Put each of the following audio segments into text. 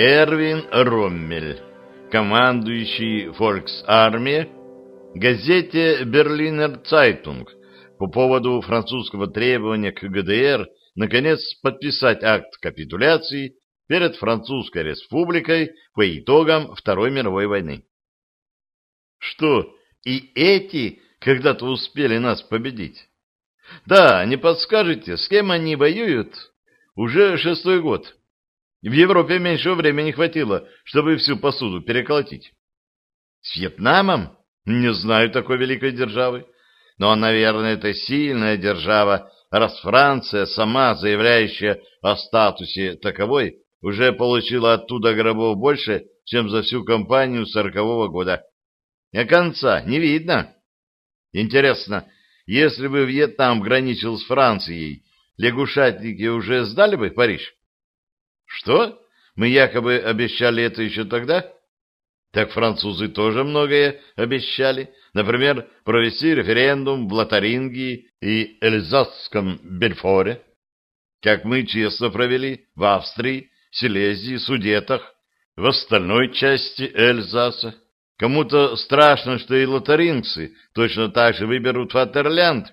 Эрвин Роммель, командующий Фольксармия, газете «Берлинер Цайтунг» по поводу французского требования к ГДР наконец подписать акт капитуляции перед Французской республикой по итогам Второй мировой войны. Что, и эти когда-то успели нас победить? Да, не подскажете, с кем они воюют? Уже шестой год. В Европе меньше времени хватило, чтобы всю посуду переколотить. С Вьетнамом? Не знаю такой великой державы. Но, наверное, это сильная держава, раз Франция, сама заявляющая о статусе таковой, уже получила оттуда гробов больше, чем за всю кампанию сорокового года. А конца не видно. Интересно, если бы Вьетнам граничил с Францией, лягушатники уже сдали бы Париж? Что? Мы якобы обещали это еще тогда? Так французы тоже многое обещали. Например, провести референдум в Лотарингии и Эльзасском Бельфоре. Как мы честно провели в Австрии, Силезии, Судетах, в остальной части Эльзаса. Кому-то страшно, что и лотарингцы точно так же выберут Фатерлянд.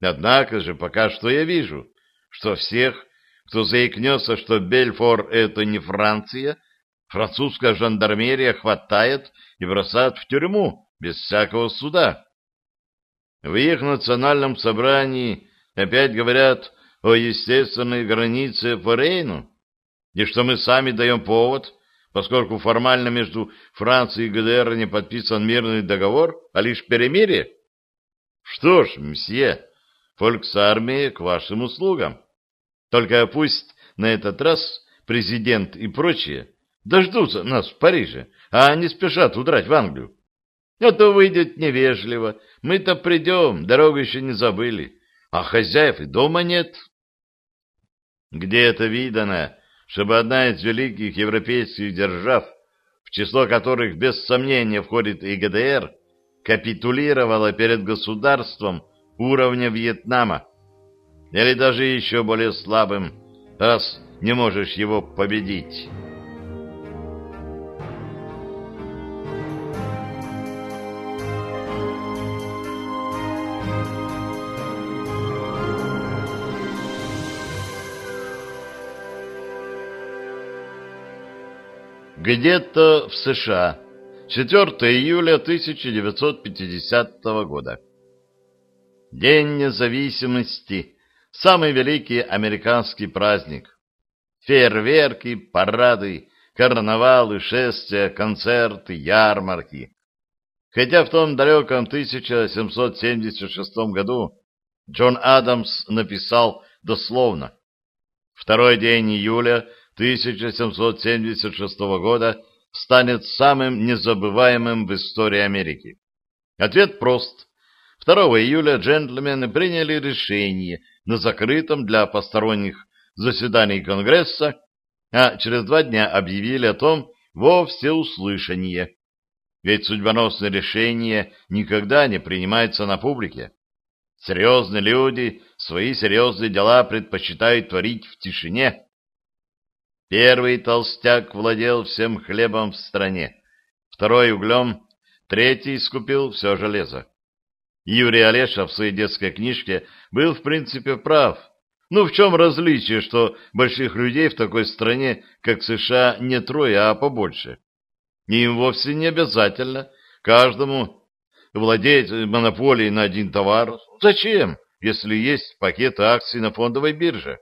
Однако же пока что я вижу, что всех, кто заикнется, что Бельфор — это не Франция, французская жандармерия хватает и бросает в тюрьму без всякого суда. В их национальном собрании опять говорят о естественной границе по Рейну, и что мы сами даем повод, поскольку формально между Францией и ГДР не подписан мирный договор, а лишь перемирие. Что ж, мсье, фольксармия к вашим услугам. Только пусть на этот раз президент и прочие дождутся нас в Париже, а не спешат удрать в Англию. А то выйдет невежливо. Мы-то придем, дорогу еще не забыли. А хозяев и дома нет. Где это видано, чтобы одна из великих европейских держав, в число которых без сомнения входит и ГДР, капитулировала перед государством уровня Вьетнама, или даже еще более слабым, раз не можешь его победить». Где-то в США. 4 июля 1950 года. День независимости. Самый великий американский праздник. Фейерверки, парады, карнавалы, шествия, концерты, ярмарки. Хотя в том далеком 1776 году Джон Адамс написал дословно «Второй день июля 1776 года станет самым незабываемым в истории Америки? Ответ прост. 2 июля джентльмены приняли решение на закрытом для посторонних заседании Конгресса, а через два дня объявили о том во всеуслышание. Ведь судьбоносное решение никогда не принимается на публике. Серьезные люди свои серьезные дела предпочитают творить в тишине. Первый толстяк владел всем хлебом в стране, второй — углем, третий скупил все железо. Юрий Олеша в своей детской книжке был в принципе прав. Ну, в чем различие, что больших людей в такой стране, как США, не трое, а побольше? Им вовсе не обязательно каждому владеть монополией на один товар. Зачем, если есть пакеты акций на фондовой бирже?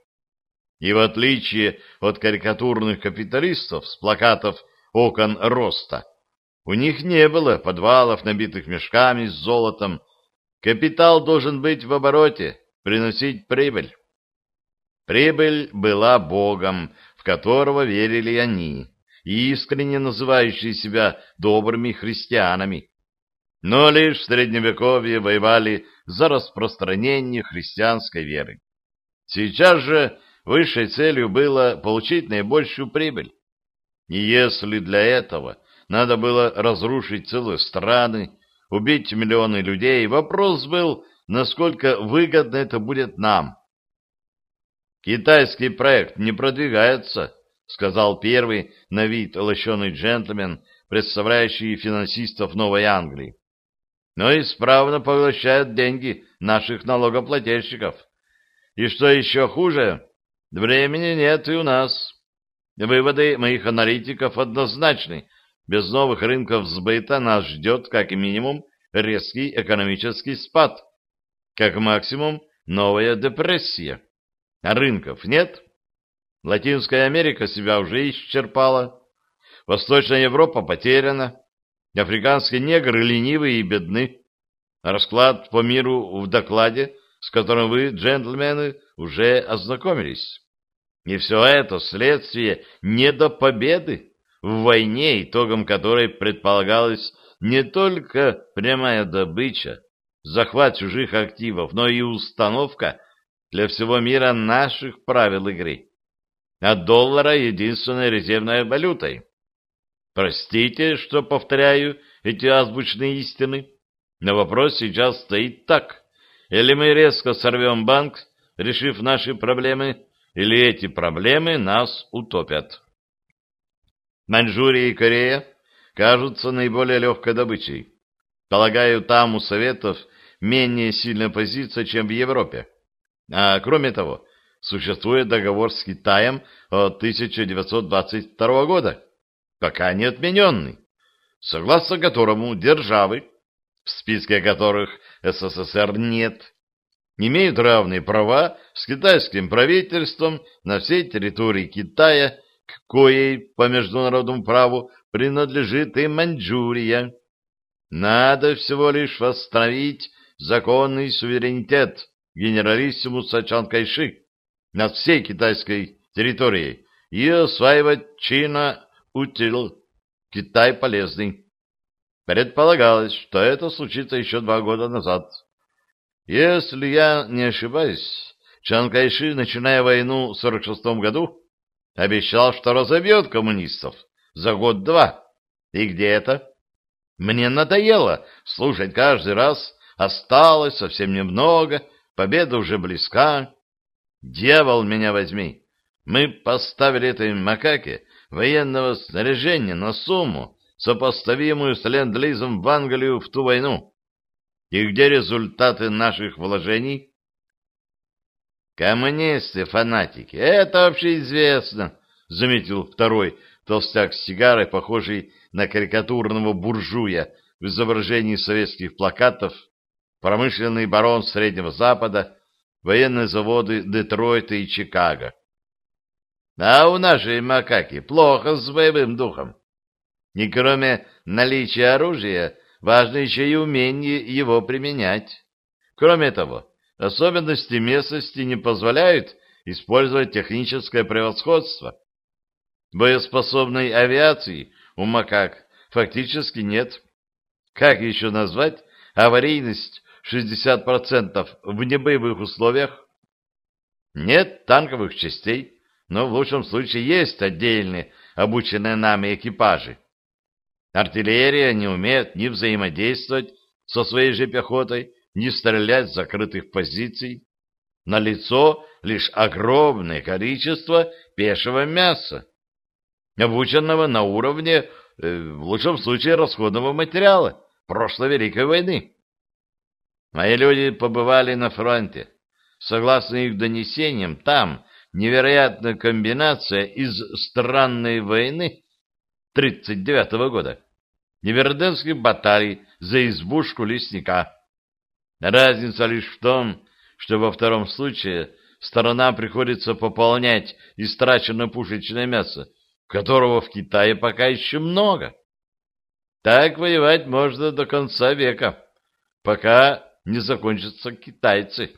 И в отличие от карикатурных капиталистов с плакатов окон роста, у них не было подвалов, набитых мешками с золотом. Капитал должен быть в обороте, приносить прибыль. Прибыль была богом, в которого верили они, искренне называющие себя добрыми христианами. Но лишь в Средневековье воевали за распространение христианской веры. Сейчас же Высшей целью было получить наибольшую прибыль. И если для этого надо было разрушить целые страны, убить миллионы людей, вопрос был, насколько выгодно это будет нам. Китайский проект не продвигается, сказал первый на вид лощеный джентльмен, представляющий финансистов Новой Англии. Но исправно поглощает деньги наших налогоплательщиков. И что еще хуже, времени нет и у нас. Выводы моих аналитиков однозначны. Без новых рынков сбыта нас ждет как минимум резкий экономический спад, как максимум новая депрессия. А рынков нет. Латинская Америка себя уже исчерпала. Восточная Европа потеряна. Африканские негры ленивы и бедны. Расклад по миру в докладе, с которым вы, джентльмены, уже ознакомились. И все это следствие не до победы в войне, итогом которой предполагалась не только прямая добыча, захват чужих активов, но и установка для всего мира наших правил игры. А доллара единственной резервной валютой. Простите, что повторяю эти азбучные истины, но вопрос сейчас стоит так. Или мы резко сорвем банк, решив наши проблемы, или эти проблемы нас утопят. Маньчжурия и Корея кажутся наиболее легкой добычей. Полагаю, там у Советов менее сильная позиция, чем в Европе. А кроме того, существует договор с Китаем от 1922 года, пока не отмененный, согласно которому державы, в списке которых СССР нет, имеют равные права с китайским правительством на всей территории Китая, коей по международному праву принадлежит и Маньчжурия. Надо всего лишь восстановить законный суверенитет генералиссимуса Чан Кайши над всей китайской территорией и осваивать Чина утил, Китай полезный. Предполагалось, что это случится еще два года назад. Если я не ошибаюсь, Чан Кайши, начиная войну в 46 году, обещал, что разобьет коммунистов за год-два. И где это? Мне надоело слушать каждый раз «осталось совсем немного», «победа уже близка». Дьявол меня возьми! Мы поставили этой макаке военного снаряжения на сумму, сопоставимую с ленд-лизом в Англию в ту войну. И где результаты наших вложений? Коммунисты, фанатики, это общеизвестно, заметил второй толстяк с сигарой, похожий на карикатурного буржуя в изображении советских плакатов, промышленный барон Среднего Запада, военные заводы Детройта и Чикаго. А у нашей макаки плохо с боевым духом. И кроме наличия оружия, важно еще и умение его применять. Кроме того, особенности местности не позволяют использовать техническое превосходство. Боеспособной авиации у макак фактически нет. Как еще назвать аварийность 60% в небоевых условиях? Нет танковых частей, но в лучшем случае есть отдельные обученные нами экипажи. Артиллерия не умеет ни взаимодействовать со своей же пехотой, ни стрелять с закрытых позиций. На лицо лишь огромное количество пешего мяса, обученного на уровне, э, в лучшем случае, расходного материала прошлой Великой войны. Мои люди побывали на фронте. Согласно их донесениям, там невероятная комбинация из странной войны 1939 года и Верденских баталий за избушку лесника. Разница лишь в том, что во втором случае сторона приходится пополнять истраченное пушечное мясо, которого в Китае пока еще много. Так воевать можно до конца века, пока не закончатся китайцы.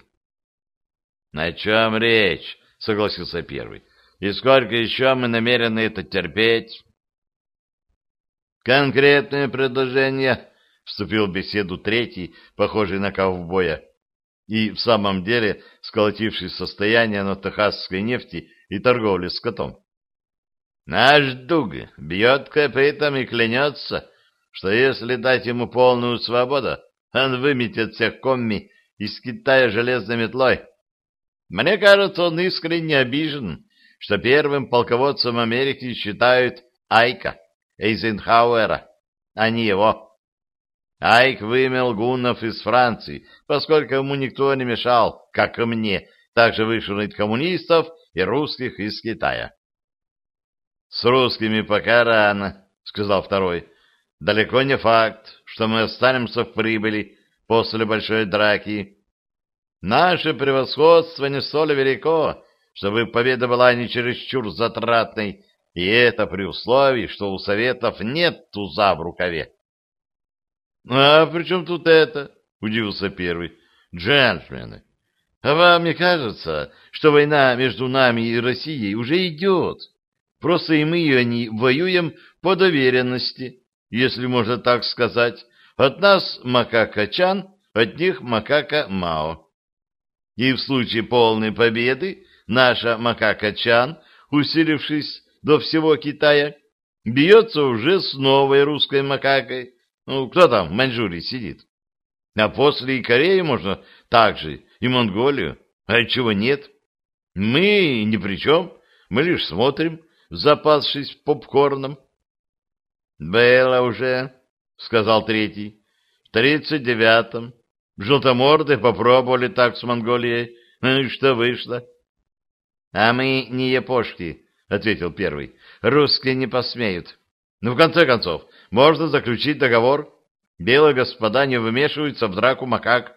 — На чем речь? — согласился первый. — И сколько еще мы намерены это терпеть? Конкретное предложение, вступил в беседу третий, похожий на ковбоя, и в самом деле сколотивший состояние на техасской нефти и торговле скотом. Наш Дуг бьет копытом и клянется, что если дать ему полную свободу, он выметит всех комми из Китая железной метлой. Мне кажется, он искренне обижен, что первым полководцем Америки считают Айка, Эйзенхауэра, а не его. Айк вымел гуннов из Франции, поскольку ему никто не мешал, как и мне, также вышвырнуть коммунистов и русских из Китая. — С русскими пока рано, — сказал второй. — Далеко не факт, что мы останемся в прибыли после большой драки. Наше превосходство не столь велико, чтобы победа была не чересчур затратной, и это при условии, что у Советов нет туза в рукаве. — А при чем тут это? — удивился первый. — Джентльмены, а вам не кажется, что война между нами и Россией уже идет? Просто и мы ее не воюем по доверенности, если можно так сказать. От нас макака Чан, от них макака Мао. И в случае полной победы наша макака Чан, усилившись до всего Китая, бьется уже с новой русской макакой, ну, кто там в Маньчжурии сидит? А после и Корею можно так же, и Монголию. А чего нет? Мы ни при чем, мы лишь смотрим, запасшись попкорном. — Было уже, — сказал третий, — в тридцать девятом. Желтоморды попробовали так с Монголией. Ну и что вышло? — А мы не япошки, — ответил первый. — Русские не посмеют. Ну, в конце концов, можно заключить договор. Белые господа не вмешиваются в драку макак.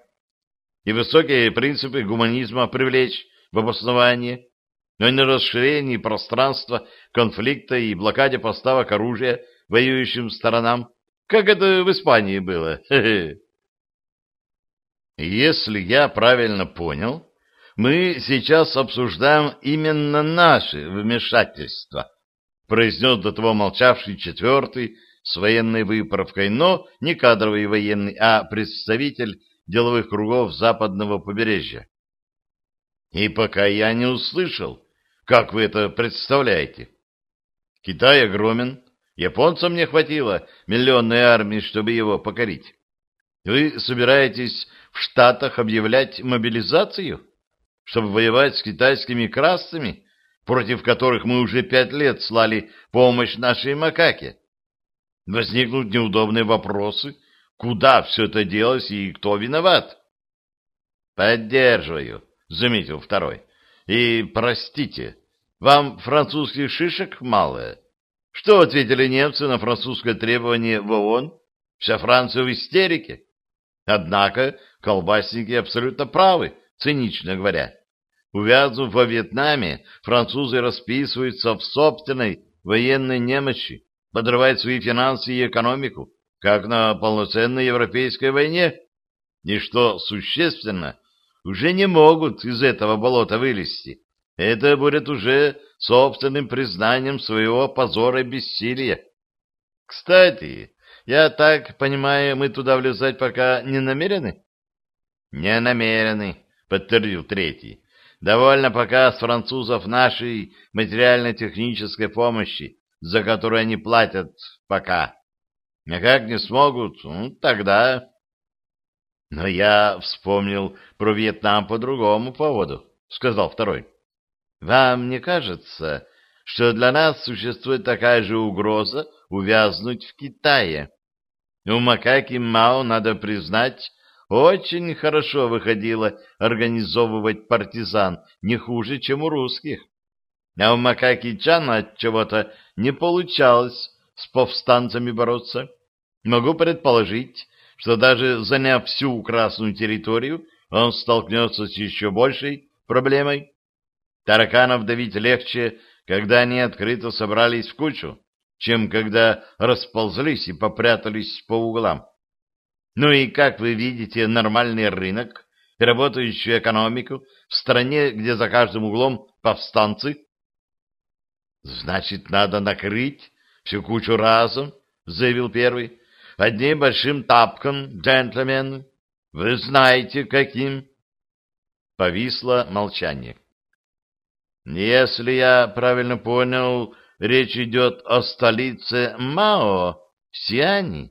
И высокие принципы гуманизма привлечь в обоснование, но не расширение пространства конфликта и блокаде поставок оружия воюющим сторонам, как это в Испании было. Если я правильно понял, мы сейчас обсуждаем именно наши вмешательства, произнес до того молчавший четвертый с военной выправкой, но не кадровый военный, а представитель деловых кругов западного побережья. И пока я не услышал, как вы это представляете. Китай огромен, японцам не хватило миллионной армии, чтобы его покорить. Вы собираетесь в Штатах объявлять мобилизацию, чтобы воевать с китайскими красными, против которых мы уже пять лет слали помощь нашей макаке? Возникнут неудобные вопросы, куда все это делось и кто виноват. Поддерживаю, заметил второй. И простите, вам французских шишек мало? Что ответили немцы на французское требование в ООН? Вся Франция в истерике. Однако колбасники абсолютно правы, цинично говоря. Увязнув во Вьетнаме, французы расписываются в собственной военной немощи, подрывают свои финансы и экономику, как на полноценной европейской войне, и что существенно, уже не могут из этого болота вылезти. Это будет уже собственным признанием своего позора и бессилия. Кстати, я так понимаю, мы туда влезать пока не намерены? Не намерены, подтвердил третий. Довольно пока с французов нашей материально-технической помощи, за которую они платят пока. А как не смогут, ну, тогда... Но я вспомнил про Вьетнам по другому поводу, сказал второй. Вам не кажется, что для нас существует такая же угроза увязнуть в Китае? У Макаки Мао, надо признать, очень хорошо выходило организовывать партизан, не хуже, чем у русских. А у Макаки Чана от чего-то не получалось с повстанцами бороться. Могу предположить, что даже заняв всю красную территорию, он столкнется с еще большей проблемой. Тараканов давить легче, когда они открыто собрались в кучу, чем когда расползлись и попрятались по углам. Ну и как вы видите нормальный рынок работающую экономику в стране, где за каждым углом повстанцы? Значит, надо накрыть всю кучу разом, заявил первый. Одним большим тапком, джентльмен. Вы знаете, каким. Повисло молчание. Если я правильно понял, речь идет о столице Мао, Сиани.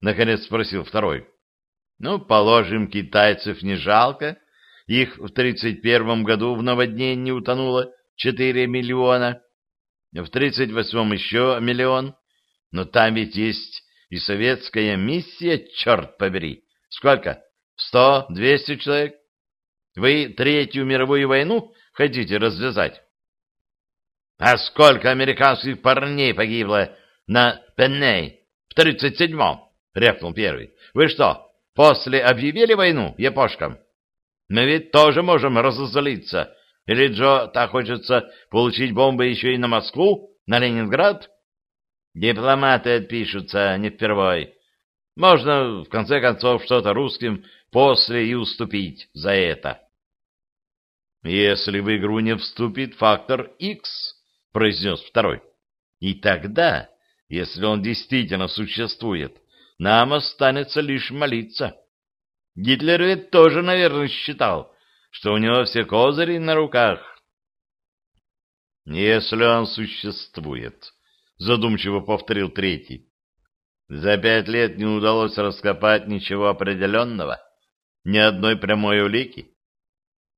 Наконец спросил второй. Ну, положим, китайцев не жалко. Их в тридцать первом году в наводнении утонуло 4 миллиона, в 38-м еще миллион, но там ведь есть и советская миссия, черт побери. Сколько? Сто, двести человек? Вы Третью мировую войну хотите развязать? А сколько американских парней погибло на Пенней в тридцать седьмом? Рявкнул первый. Вы что, после объявили войну япошкам? Мы ведь тоже можем разозлиться. Или, Джо, так хочется получить бомбы еще и на Москву, на Ленинград? Дипломаты отпишутся не впервой. Можно, в конце концов, что-то русским после и уступить за это. Если в игру не вступит фактор X, произнес второй, и тогда, если он действительно существует, нам останется лишь молиться. Гитлер ведь тоже, наверное, считал, что у него все козыри на руках. Если он существует, задумчиво повторил третий. За пять лет не удалось раскопать ничего определенного, ни одной прямой улики.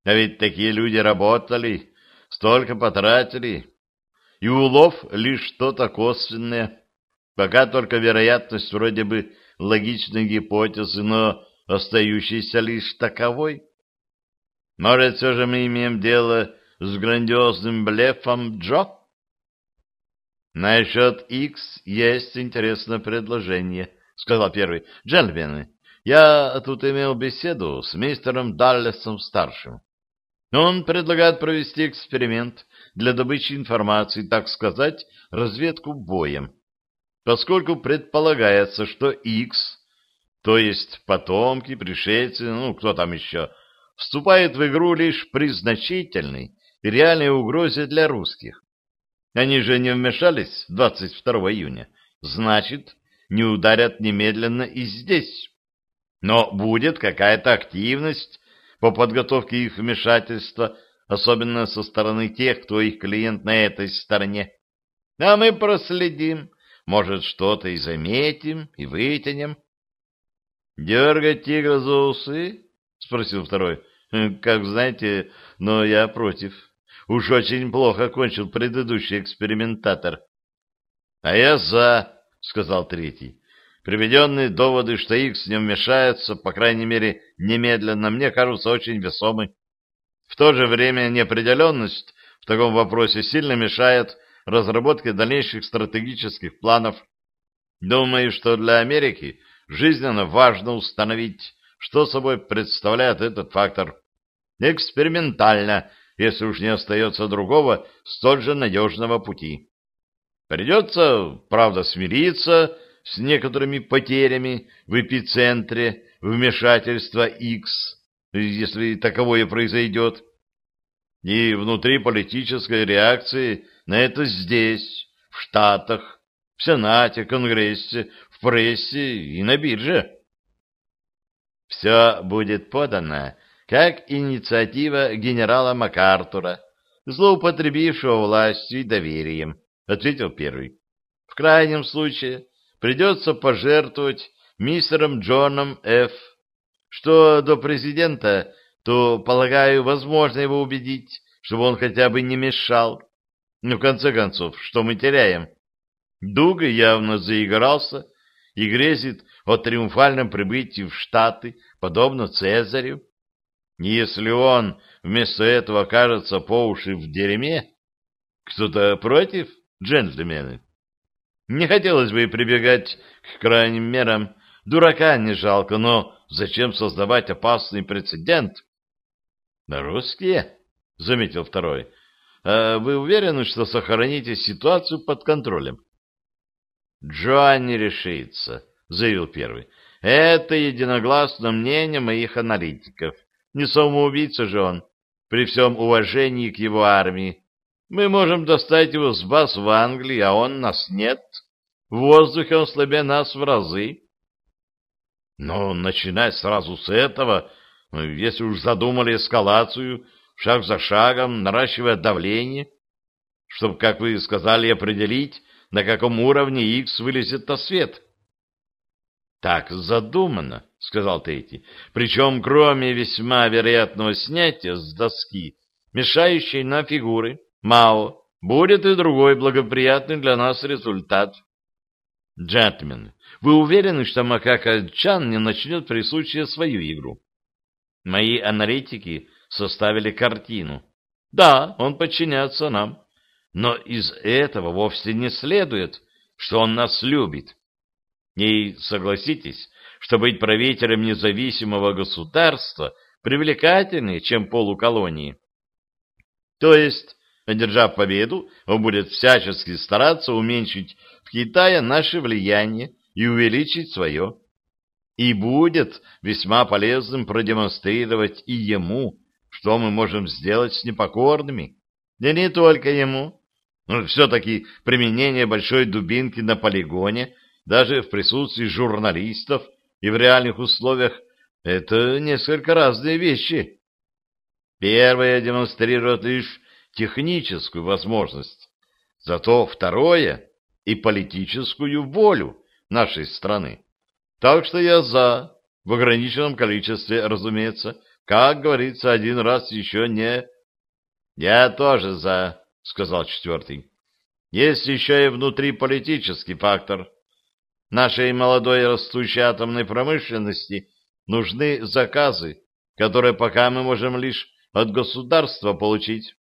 А ведь такие люди работали, столько потратили, и улов лишь что-то косвенное, пока только вероятность вроде бы логичной гипотезы, но остающейся лишь таковой. Может, все же мы имеем дело с грандиозным блефом Джо? Насчет X есть интересное предложение, сказал первый. Джентльмены, я тут имел беседу с мистером Даллесом-старшим. Он предлагает провести эксперимент для добычи информации, так сказать, разведку боем, поскольку предполагается, что X, то есть потомки, пришельцы, ну, кто там еще, вступает в игру лишь при значительной и реальной угрозе для русских. Они же не вмешались 22 июня, значит, не ударят немедленно и здесь. Но будет какая-то активность по подготовке их вмешательства, особенно со стороны тех, кто их клиент на этой стороне. А мы проследим, может, что-то и заметим, и вытянем. — Дергать тигра за усы? — спросил второй. — Как знаете, но я против. Уж очень плохо кончил предыдущий экспериментатор. — А я за, — сказал третий. Приведенные доводы, что Икс не вмешается, по крайней мере, немедленно, мне кажутся очень весомы. В то же время неопределенность в таком вопросе сильно мешает разработке дальнейших стратегических планов. Думаю, что для Америки жизненно важно установить, что собой представляет этот фактор. Экспериментально, если уж не остается другого, столь же надежного пути. Придется, правда, смириться с некоторыми потерями в эпицентре вмешательства X, если таковое произойдет, и внутри политической реакции на это здесь, в Штатах, в Сенате, Конгрессе, в прессе и на бирже. Все будет подано как инициатива генерала МакАртура, злоупотребившего властью и доверием, ответил первый. В крайнем случае придется пожертвовать мистером Джоном Ф. Что до президента, то, полагаю, возможно его убедить, чтобы он хотя бы не мешал. Но в конце концов, что мы теряем? Дуга явно заигрался и грезит о триумфальном прибытии в Штаты, подобно Цезарю. И если он вместо этого окажется по уши в дерьме, кто-то против, джентльмены? Не хотелось бы прибегать к крайним мерам. Дурака не жалко, но зачем создавать опасный прецедент? — Русские? — заметил второй. — А вы уверены, что сохраните ситуацию под контролем? — Джоан не решится, — заявил первый. — Это единогласно мнение моих аналитиков. Не самоубийца же он, при всем уважении к его армии. Мы можем достать его с баз в Англии, а он нас нет. В воздухе он слабее нас в разы. Но начинать сразу с этого, ну, если уж задумали эскалацию, шаг за шагом, наращивая давление, чтобы, как вы сказали, определить, на каком уровне X вылезет на свет. Так задумано, сказал третий. Причем, кроме весьма вероятного снятия с доски, мешающей на фигуры, Мао, будет и другой благоприятный для нас результат. Джентльмены, вы уверены, что Макака Чан не начнет при случае свою игру? Мои аналитики составили картину. Да, он подчиняется нам. Но из этого вовсе не следует, что он нас любит. И согласитесь, что быть правителем независимого государства привлекательнее, чем полуколонии. То есть, одержав победу, он будет всячески стараться уменьшить в Китае наше влияние и увеличить свое. И будет весьма полезным продемонстрировать и ему, что мы можем сделать с непокорными. Да не только ему. Но все-таки применение большой дубинки на полигоне, даже в присутствии журналистов и в реальных условиях, это несколько разные вещи. Первое демонстрирует лишь техническую возможность, зато второе и политическую волю нашей страны. Так что я за, в ограниченном количестве, разумеется, как говорится, один раз еще не... Я тоже за, сказал четвертый. Есть еще и внутриполитический фактор. Нашей молодой растущей атомной промышленности нужны заказы, которые пока мы можем лишь от государства получить.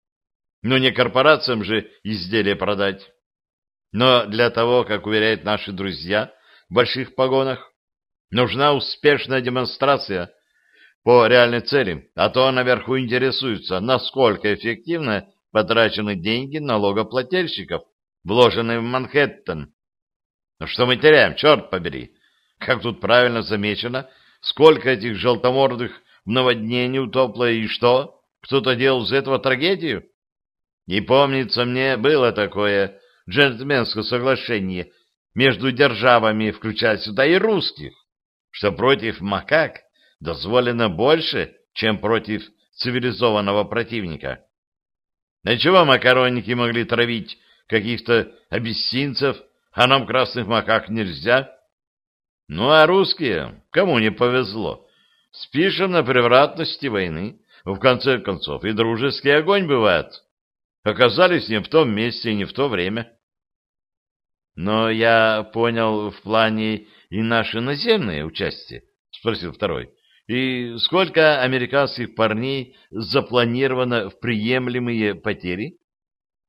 Но не корпорациям же изделия продать. Но для того, как уверяют наши друзья в больших погонах, нужна успешная демонстрация по реальной цели, а то наверху интересуются, насколько эффективно потрачены деньги налогоплательщиков, вложенные в Манхэттен. Но что мы теряем, черт побери? Как тут правильно замечено, сколько этих желтомордых в наводнении утопло и что? Кто-то делал из этого трагедию? Не помнится мне, было такое джентльменское соглашение между державами, включая сюда и русских, что против макак дозволено больше, чем против цивилизованного противника. На чего макаронники могли травить каких-то абиссинцев, а нам красных макак нельзя? Ну а русские, кому не повезло, спишем на превратности войны. В конце концов, и дружеский огонь бывает. Оказались не в том месте и не в то время. Но я понял в плане и наше наземное участие, спросил второй. И сколько американских парней запланировано в приемлемые потери?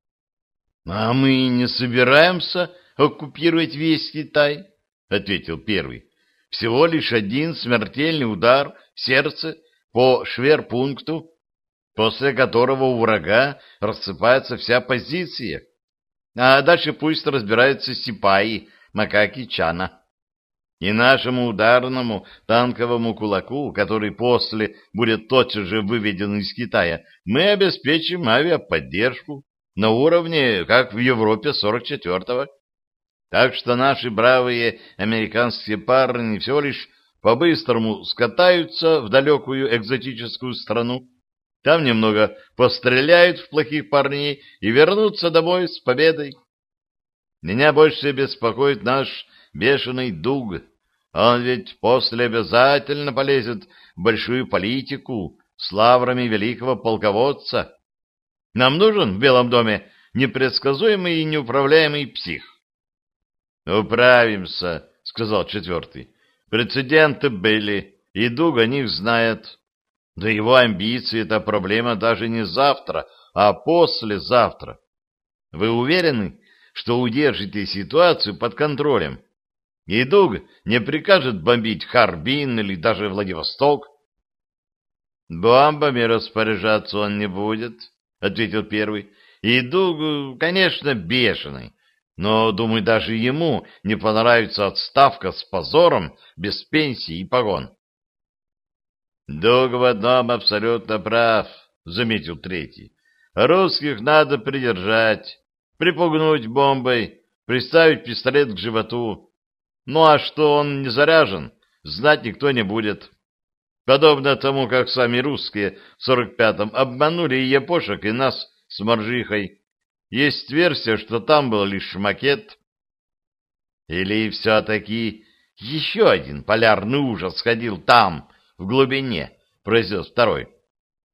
— А мы не собираемся оккупировать весь Китай, — ответил первый. — Всего лишь один смертельный удар в сердце по шверпункту, после которого у врага рассыпается вся позиция. А дальше пусть разбираются сипаи, макаки Чана и нашему ударному танковому кулаку, который после будет тотчас же выведен из Китая, мы обеспечим авиаподдержку на уровне, как в Европе 44-го. Так что наши бравые американские парни всего лишь по-быстрому скатаются в далекую экзотическую страну, там немного постреляют в плохих парней и вернутся домой с победой. Меня больше беспокоит наш бешеный дуг. Он ведь после обязательно полезет в большую политику с лаврами великого полководца. Нам нужен в Белом доме непредсказуемый и неуправляемый псих. «Управимся», — сказал четвертый. «Прецеденты были, и Дуг о них знает. Да его амбиции — это проблема даже не завтра, а послезавтра. Вы уверены, что удержите ситуацию под контролем. И Дуг не прикажет бомбить Харбин или даже Владивосток. «Бомбами распоряжаться он не будет», — ответил первый. «И Дуг, конечно, бешеный, но, думаю, даже ему не понравится отставка с позором, без пенсии и погон». «Дуг в одном абсолютно прав», — заметил третий. «Русских надо придержать, припугнуть бомбой, приставить пистолет к животу. Ну а что он не заряжен, знать никто не будет. Подобно тому, как сами русские в 45-м обманули и япошек, и нас с моржихой. Есть версия, что там был лишь макет. Или все-таки еще один полярный ужас ходил там, в глубине, произнес второй.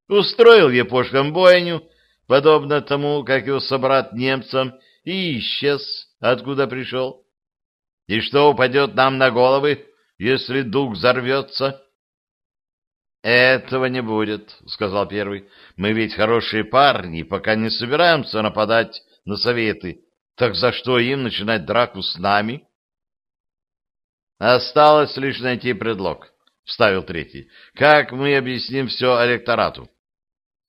Устроил япошкам бойню, подобно тому, как его собрат немцам, и исчез, откуда пришел. И что упадет нам на головы, если дух взорвется? — Этого не будет, — сказал первый. — Мы ведь хорошие парни, пока не собираемся нападать на советы. Так за что им начинать драку с нами? — Осталось лишь найти предлог, — вставил третий. — Как мы объясним все электорату?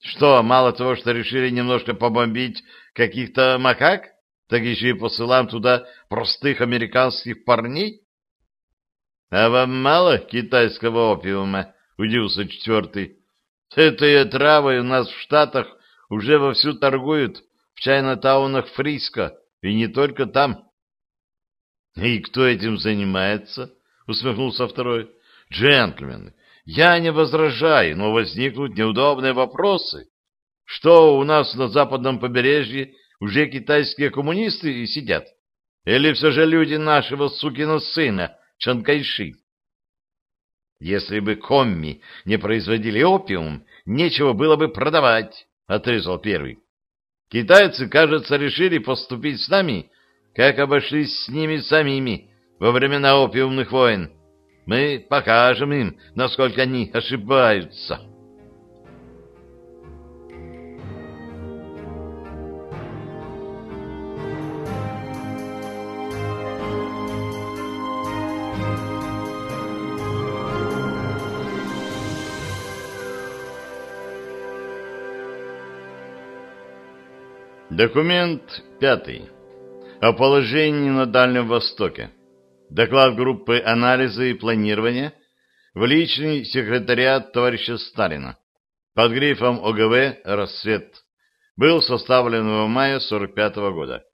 Что, мало того, что решили немножко побомбить каких-то макак, так еще и посылаем туда простых американских парней? — А вам мало китайского опиума? — удивился четвертый. — Этой травой у нас в Штатах уже вовсю торгуют в чайно-таунах Фриско, и не только там. — И кто этим занимается? — усмехнулся второй. — Джентльмены, я не возражаю, но возникнут неудобные вопросы. Что у нас на западном побережье уже китайские коммунисты сидят? Или все же люди нашего сукина сына Чанкайши? Если бы комми не производили опиум, нечего было бы продавать, — отрезал первый. Китайцы, кажется, решили поступить с нами, как обошлись с ними самими во времена опиумных войн. Мы покажем им, насколько они ошибаются. Документ пятый. О положении на Дальнем Востоке. Доклад группы анализа и планирования в личный секретариат товарища Сталина под грифом ОГВ «Рассвет» был составлен в мае 45 -го года.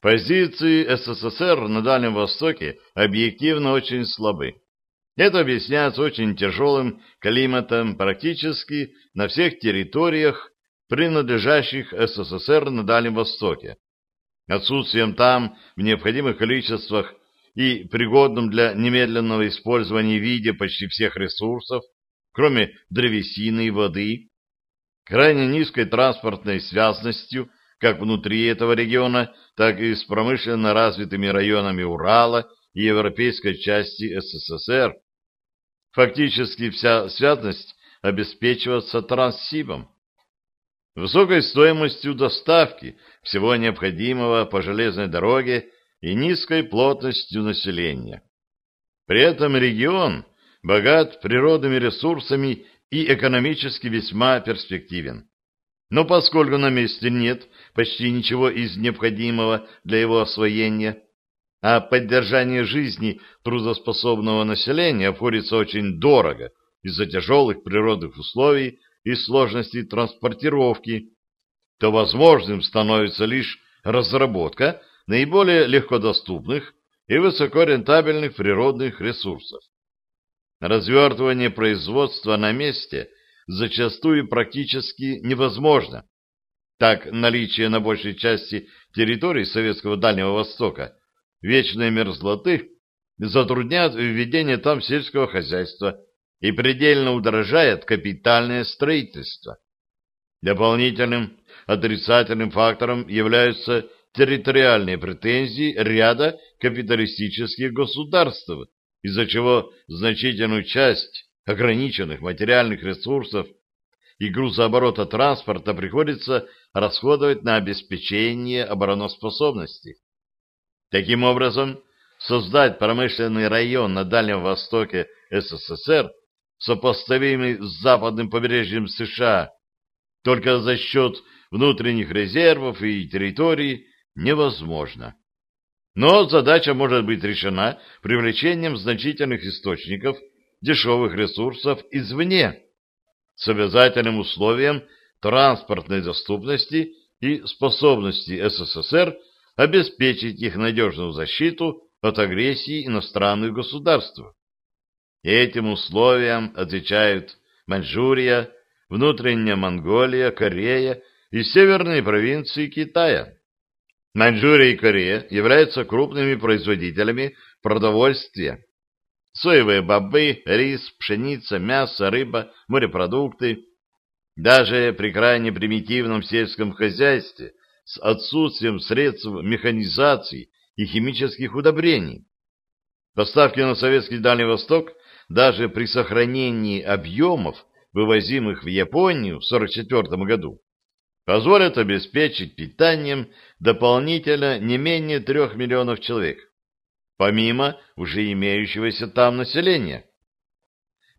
Позиции СССР на Дальнем Востоке объективно очень слабы. Это объясняется очень тяжелым климатом практически на всех территориях принадлежащих СССР на Дальнем Востоке, отсутствием там в необходимых количествах и пригодном для немедленного использования виде почти всех ресурсов, кроме древесины и воды, крайне низкой транспортной связностью как внутри этого региона, так и с промышленно развитыми районами Урала и европейской части СССР. Фактически вся связность обеспечивается Транссибом высокой стоимостью доставки всего необходимого по железной дороге и низкой плотностью населения. При этом регион богат природными ресурсами и экономически весьма перспективен. Но поскольку на месте нет почти ничего из необходимого для его освоения, а поддержание жизни трудоспособного населения обходится очень дорого из-за тяжелых природных условий и сложности транспортировки, то возможным становится лишь разработка наиболее легкодоступных и высокорентабельных природных ресурсов. Развертывание производства на месте зачастую практически невозможно. Так, наличие на большей части территорий Советского Дальнего Востока вечной мерзлоты затрудняет введение там сельского хозяйства и предельно удорожает капитальное строительство. Дополнительным отрицательным фактором являются территориальные претензии ряда капиталистических государств, из-за чего значительную часть ограниченных материальных ресурсов и грузооборота транспорта приходится расходовать на обеспечение обороноспособности. Таким образом, создать промышленный район на Дальнем Востоке СССР сопоставимый с западным побережьем США, только за счет внутренних резервов и территорий невозможно. Но задача может быть решена привлечением значительных источников дешевых ресурсов извне, с обязательным условием транспортной доступности и способности СССР обеспечить их надежную защиту от агрессии иностранных государств. Этим условиям отвечают Маньчжурия, внутренняя Монголия, Корея и северные провинции Китая. Маньчжурия и Корея являются крупными производителями продовольствия. Соевые бобы, рис, пшеница, мясо, рыба, морепродукты. Даже при крайне примитивном сельском хозяйстве с отсутствием средств механизации и химических удобрений. Поставки на советский Дальний Восток даже при сохранении объемов, вывозимых в Японию в 1944 году, позволят обеспечить питанием дополнительно не менее трех миллионов человек, помимо уже имеющегося там населения.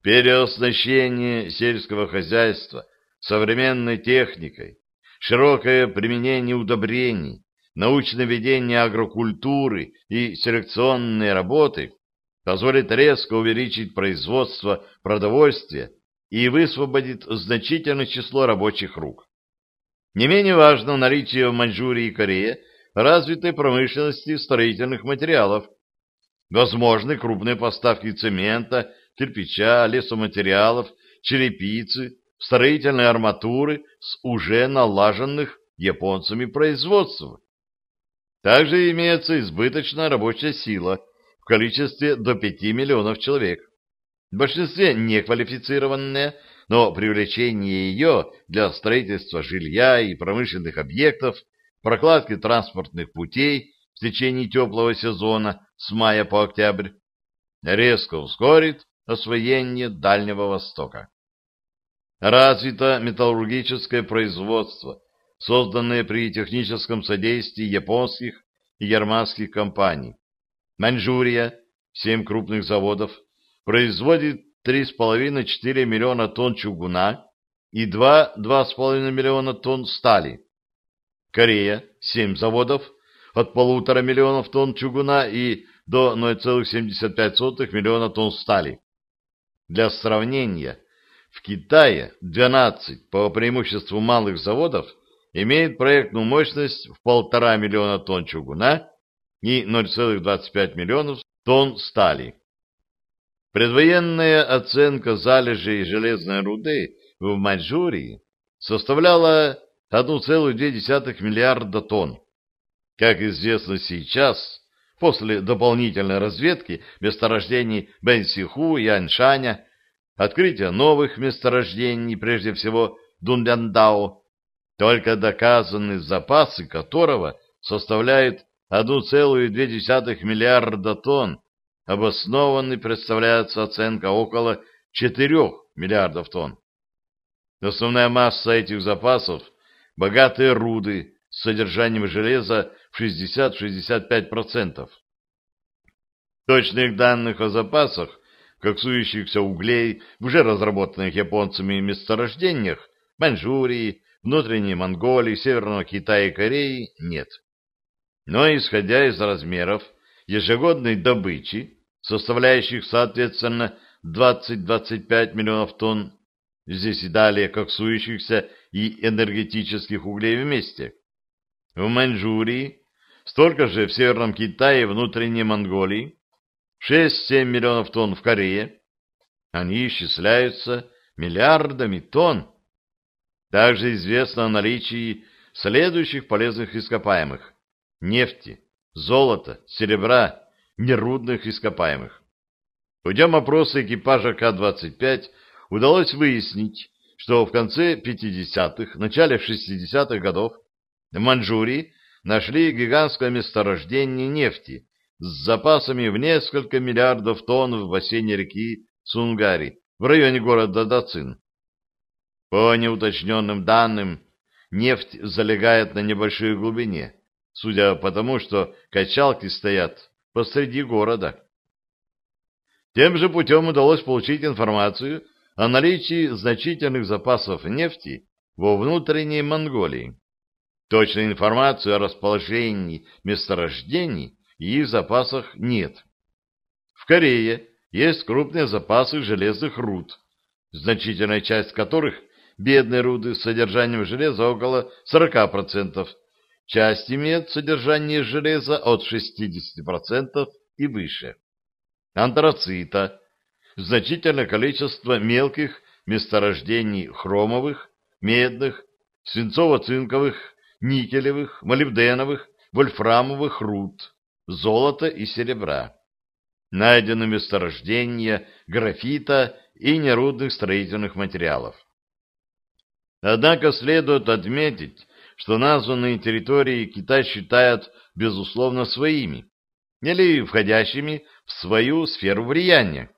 Переоснащение сельского хозяйства современной техникой, широкое применение удобрений, научное ведение агрокультуры и селекционные работы позволит резко увеличить производство продовольствия и высвободит значительное число рабочих рук. Не менее важно наличие в Маньчжурии и Корее развитой промышленности строительных материалов, возможны крупные поставки цемента, кирпича, лесоматериалов, черепицы, строительной арматуры с уже налаженных японцами производств. Также имеется избыточная рабочая сила количестве до 5 миллионов человек. В большинстве неквалифицированная, но привлечение ее для строительства жилья и промышленных объектов, прокладки транспортных путей в течение теплого сезона с мая по октябрь резко ускорит освоение Дальнего Востока. Развито металлургическое производство, созданное при техническом содействии японских и германских компаний. Маньчжурия, семь крупных заводов, производит 3,5-4 миллиона тонн чугуна и 2-2,5 миллиона тонн стали. Корея, семь заводов, от полутора миллионов тонн чугуна и до 0,75 миллиона тонн стали. Для сравнения, в Китае 12 по преимуществу малых заводов имеет проектную мощность в полтора миллиона тонн чугуна и 0,25 миллионов тонн стали. Предвоенная оценка залежей железной руды в Маньчжурии составляла 1,2 миллиарда тонн. Как известно сейчас, после дополнительной разведки месторождений Бенсиху и Аньшаня, открытия новых месторождений, прежде всего Дунляндао, только доказанные запасы которого составляют 1,2 миллиарда тонн, обоснованной представляется оценка около 4 миллиардов тонн. Основная масса этих запасов – богатые руды с содержанием железа в 60-65%. Точных данных о запасах коксующихся углей в уже разработанных японцами месторождениях Маньчжурии, внутренней Монголии, Северного Китая и Кореи нет. Но исходя из размеров ежегодной добычи, составляющих, соответственно, 20-25 миллионов тонн, здесь и далее коксующихся и энергетических углей вместе. В Маньчжурии, столько же в Северном Китае и внутренней Монголии, 6-7 миллионов тонн в Корее, они исчисляются миллиардами тонн. Также известно о наличии следующих полезных ископаемых – нефти, золота, серебра, нерудных ископаемых. Путем опроса экипажа К-25 удалось выяснить, что в конце 50-х, начале 60-х годов в Маньчжурии нашли гигантское месторождение нефти с запасами в несколько миллиардов тонн в бассейне реки Сунгари в районе города Дацин. По неуточненным данным, нефть залегает на небольшой глубине, судя по тому, что качалки стоят посреди города. Тем же путем удалось получить информацию о наличии значительных запасов нефти во внутренней Монголии. Точной информации о расположении месторождений и их запасах нет. В Корее есть крупные запасы железных руд, значительная часть которых бедные руды с содержанием железа около 40%, Часть имеет содержание железа от 60% и выше. Антрацита. Значительное количество мелких месторождений хромовых, медных, свинцово-цинковых, никелевых, молибденовых, вольфрамовых руд, золота и серебра. Найдены месторождения графита и нерудных строительных материалов. Однако следует отметить, что названные территории Китай считает безусловно своими, или входящими в свою сферу влияния,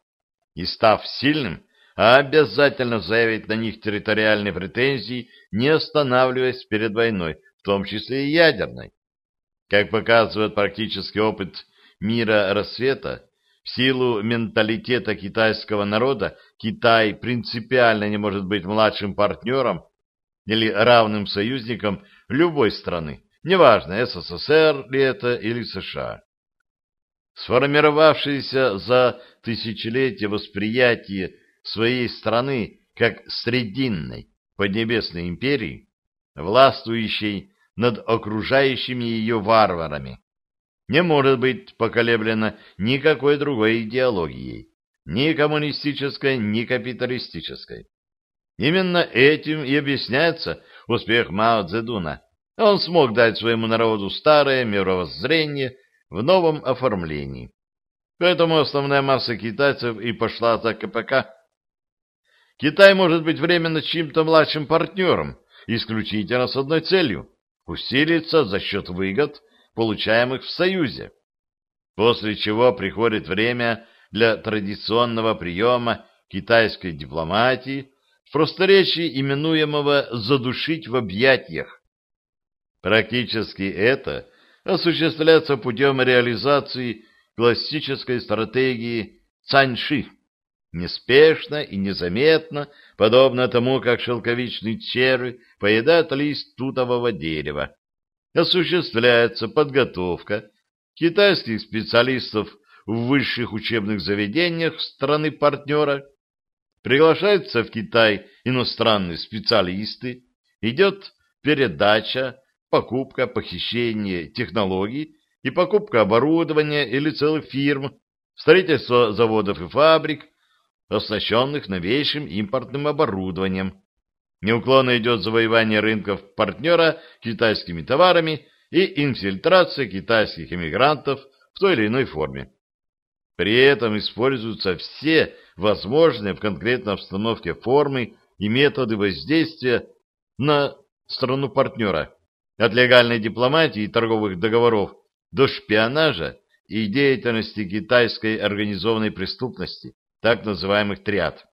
и став сильным, обязательно заявить на них территориальные претензии, не останавливаясь перед войной, в том числе и ядерной. Как показывает практический опыт мира рассвета, в силу менталитета китайского народа Китай принципиально не может быть младшим партнером или равным союзником любой страны, неважно, СССР ли это или США. Сформировавшееся за тысячелетия восприятие своей страны как срединной Поднебесной империи, властвующей над окружающими ее варварами, не может быть поколеблено никакой другой идеологией, ни коммунистической, ни капиталистической. Именно этим и объясняется успех Мао Цзэдуна. Он смог дать своему народу старое мировоззрение в новом оформлении. Поэтому основная масса китайцев и пошла за КПК. Китай может быть временно чьим-то младшим партнером, исключительно с одной целью – усилиться за счет выгод, получаемых в Союзе. После чего приходит время для традиционного приема китайской дипломатии, в просторечии именуемого «задушить в объятиях». Практически это осуществляется путем реализации классической стратегии Цаньши, неспешно и незаметно, подобно тому, как шелковичные черви поедают лист тутового дерева. Осуществляется подготовка китайских специалистов в высших учебных заведениях страны-партнера Приглашаются в Китай иностранные специалисты, идет передача, покупка, похищение технологий и покупка оборудования или целых фирм, строительство заводов и фабрик, оснащенных новейшим импортным оборудованием. Неуклонно идет завоевание рынков партнера китайскими товарами и инфильтрация китайских иммигрантов в той или иной форме. При этом используются все возможные в конкретной обстановке формы и методы воздействия на страну-партнера, от легальной дипломатии и торговых договоров до шпионажа и деятельности китайской организованной преступности, так называемых триад.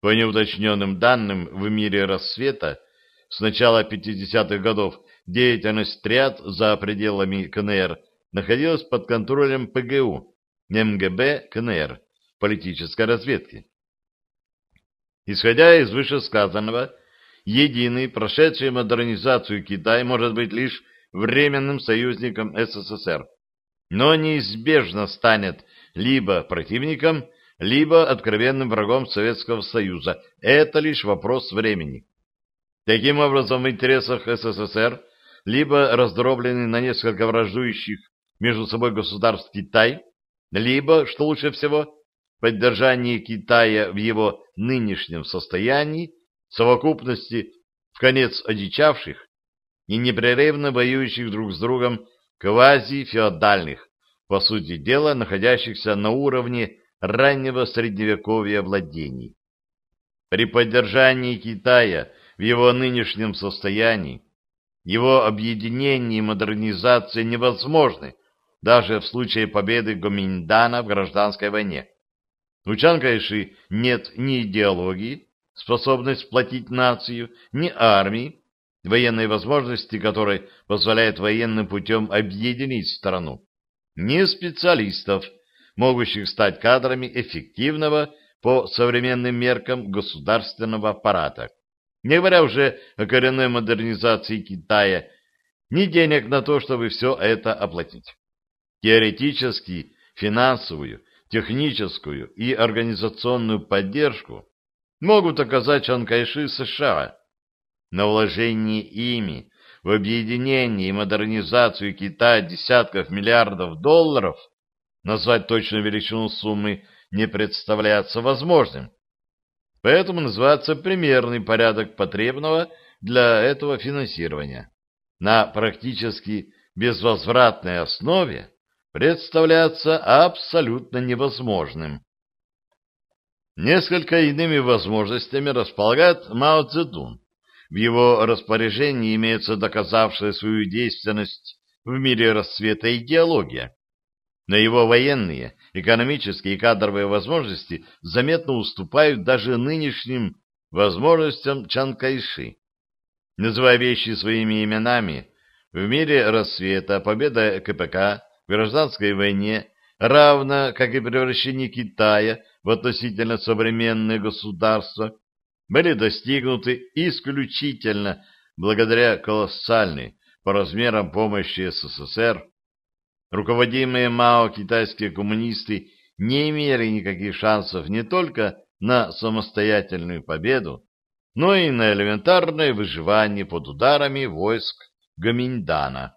По неуточненным данным в мире рассвета, с начала 50-х годов деятельность триад за пределами КНР находилась под контролем ПГУ, МГБ КНР, политической разведки. Исходя из вышесказанного, единый, прошедший модернизацию Китай может быть лишь временным союзником СССР, но неизбежно станет либо противником, либо откровенным врагом Советского Союза. Это лишь вопрос времени. Таким образом, в интересах СССР либо раздробленный на несколько враждующих между собой государств Китай, либо, что лучше всего, поддержание Китая в его нынешнем состоянии, совокупности в конец одичавших и непрерывно воюющих друг с другом квази-феодальных, по сути дела, находящихся на уровне раннего средневековья владений. При поддержании Китая в его нынешнем состоянии, его объединение и модернизация невозможны даже в случае победы Гоминдана в гражданской войне. У Чан Кайши нет ни идеологии, способной сплотить нацию, ни армии, военной возможности которой позволяет военным путем объединить страну, ни специалистов, могущих стать кадрами эффективного по современным меркам государственного аппарата. Не говоря уже о коренной модернизации Китая, ни денег на то, чтобы все это оплатить. Теоретически, финансовую техническую и организационную поддержку могут оказать Чан Кайши США, но вложение ими в объединение и модернизацию Китая десятков миллиардов долларов назвать точную величину суммы не представляется возможным. Поэтому называется примерный порядок потребного для этого финансирования. На практически безвозвратной основе представляться абсолютно невозможным. Несколько иными возможностями располагает Мао Цзэдун, в его распоряжении имеется доказавшая свою действенность в мире расцвета идеология. Но его военные, экономические и кадровые возможности заметно уступают даже нынешним возможностям Чанкайши. Называя вещи своими именами, в мире рассвета победа КПК в гражданской войне равно как и превращение Китая в относительно современное государство, были достигнуты исключительно благодаря колоссальной по размерам помощи СССР. Руководимые МАО китайские коммунисты не имели никаких шансов не только на самостоятельную победу, но и на элементарное выживание под ударами войск Гаминьдана.